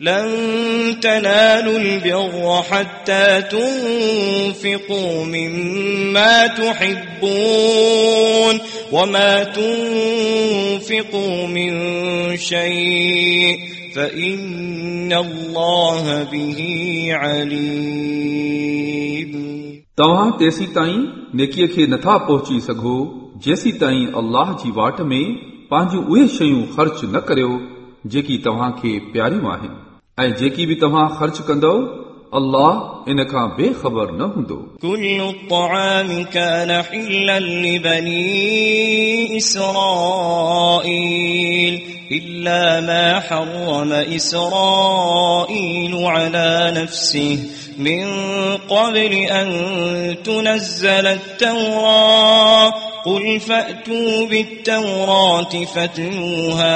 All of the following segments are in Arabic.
لن تنالوا البر حتى تنفقوا مما تحبون وما تنفقوا من شيء فإن الله به عليم तव्हां तेसी ताईं नेकीअ खे नथा पहुची सघो जेसी ताईं अल्लाह जी वाट में पंहिंजूं उहे शयूं ख़र्च न करियो जेकी तव्हां खे प्यारियूं आहिनि ऐं जेकी बि तव्हां ख़र्च कंदव अल्लाह इन खां बेख़बर न हूंदो كل الطعام كان حلا لبني إسرائيل إلا ما حرم إسرائيل على نفسه من قبل أن تنزل التوراة قل فأتوا بالتوراة فاتلوها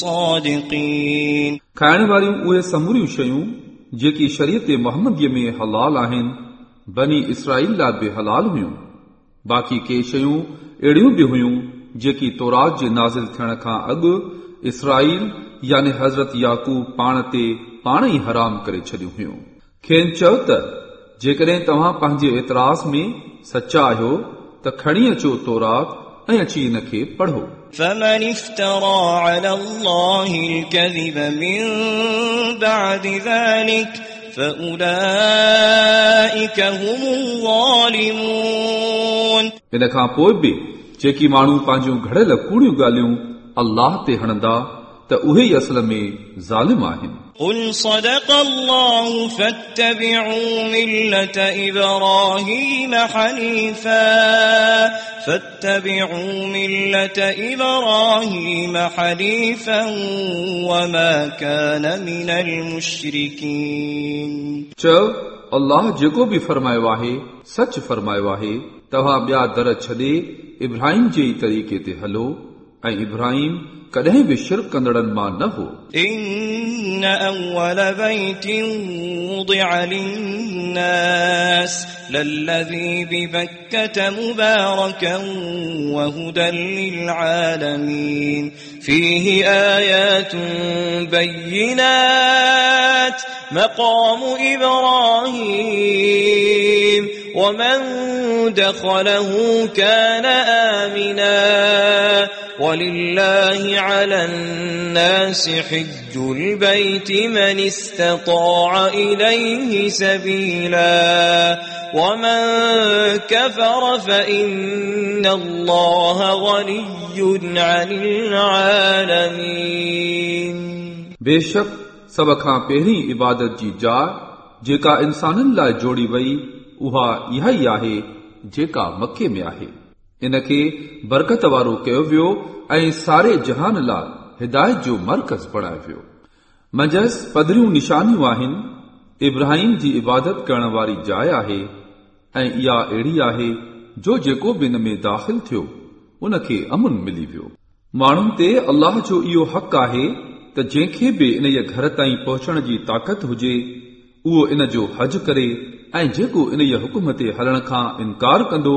صادقين खाइण वारियूं उहे समूरियूं शयूं जेकी शरीयत मोहम्मदीअ में हलाल आहिनि बनी इसराईल लाइ बि हलाल हुयूं बाक़ी के शयूं अहिड़ियूं बि हुयूं जेकी तौरात जे नाज़िल थियण खां अॻु इसराईल यानी हज़रत याकूब पाण ते पाण ई हराम करे छॾियूं हुयूं खेनि चयो त जेकॾहिं तव्हां पंहिंजे एतिराज़ में सचा आहियो त खणी अचो तौरात ऐं अची इन खे पढ़ो فمن افترى على الله الكذب من بعد ذلك فأولئك هم الظالمون इन खां पोइ बि जेकी माण्हू पंहिंजूं घड़ियल कूड़ियूं ॻाल्हियूं अल्लाह ते हणंदा त उहे ई असल में ज़ालिम आहिनि قل صدق الله فاتبعوا ملة إبراهيم حنيفا فاتبعوا ملة إبراهيم حنيفا وما كان من المشركين चयो अल्लाह जेको बि फरमायो आहे सच फरमायो आहे तव्हां ॿिया दर छॾे इब्राहिम जे ई तरीक़े ते हलो ऐं इब्राहिम कॾहिं बि शिरक कंदड़नि मां न हो إن أول بيت وضع للناس للذي ببكة مباركا وهدى للعالمين فيه آيات بينات مقام إبراهيم ومن دخله كان آمنا ولله على الناس حج البيت من استطاع إليه سبيلا ومن كفر فإن الله غني عن العالمين बेशक सभ खां पहिरीं इबादत जी जाइ जेका इंसाननि लाइ जोड़ी वई उहा इहा ई आहे जेका मके में आहे इन खे बरकत वारो कयो वियो ऐं सारे जहान लाइ हिदायत जो मर्कज़ बणायो वियो मंझसि पधरियूं निशानियूं आहिनि इब्राहिम जी इबादत करण वारी जाइ आहे ऐं इहा अहिड़ी आहे जो जेको बि इन में दाख़िल थियो उन खे अमुन मिली वियो माण्हुनि ते अल्लाह जो इहो हक़ आहे त जंहिंखे बि इन जे घर ताईं पहुचण जी ताक़त हुजे उहो इन जो हज करे ऐं जेको इन जे हुकुम ते हलण खां इनकार कंदो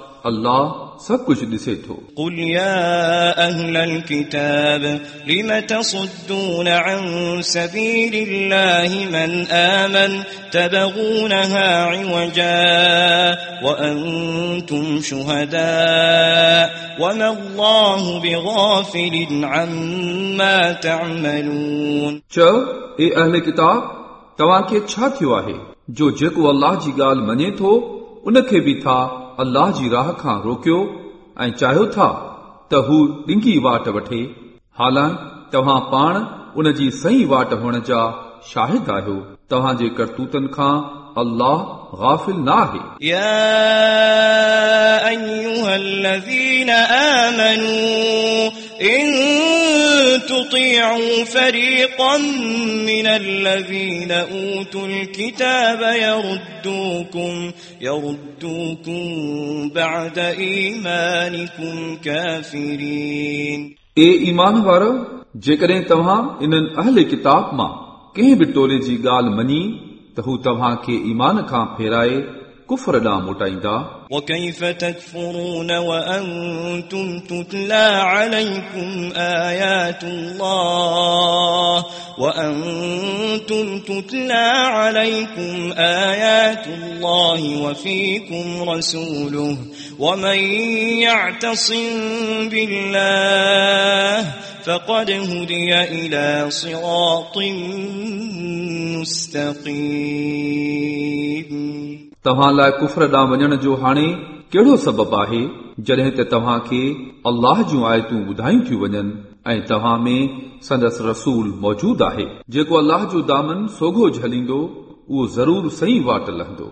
अल्लाह सभु कुझु ॾिसे थो قل يا أهل الكتاب لم تصدون عن سبيل الله من آمن تبغونها عوجا وأنتم شهداء وما الله بغافل عما تعملون चयो ए अहले किताब तव्हांखे छा थियो आहे जो जेको अल्लाह जी ॻाल्हि मञे थो उन खे बि था अल्लाह जी राह खां रोकियो ऐं चाहियो था त हू ॾिंगी वाट वठे हालां तव्हां पाण उन जी सही वाट हुअण जा शाहिद आहियो तव्हांजे करतूतनि खां अल्लाह गाफ़िल न आहे يا أيها الذين آمنوا إن تطيعوا فريقا من الذين أوتوا الكتاب يردوكم يردوكم بعد إيمانكم كافرين ए ईमान वारो जेकॾहिं तव्हां इन्हनि अहल किताब मां कंहिं बि टोले जी ॻाल्हि मञी त हू तव्हां खे ईमान खां फेराए कुफर ॾांहुं मोटाईंदा وكيف تكفرون وأنتم تتلى عليكم آيات الله وأنتم تتلى عليكم آيات الله وفيكم رسوله ومن يعتصم بالله فقد هدي إلى صراط مستقيم توهان لاءِ ڪفر ڏانهن وڃڻ جو هاڻي ڪهڙو سبب آهي؟ جڏهن ته توهان کي الله جون آيتون ٻڌايون ٿيون وڃن ۽ توهان ۾ سندس رسول موجود آهي. جيڪو الله جو دامن سوگهو جهليندو اهو ضرور صحيح واٽ لهندو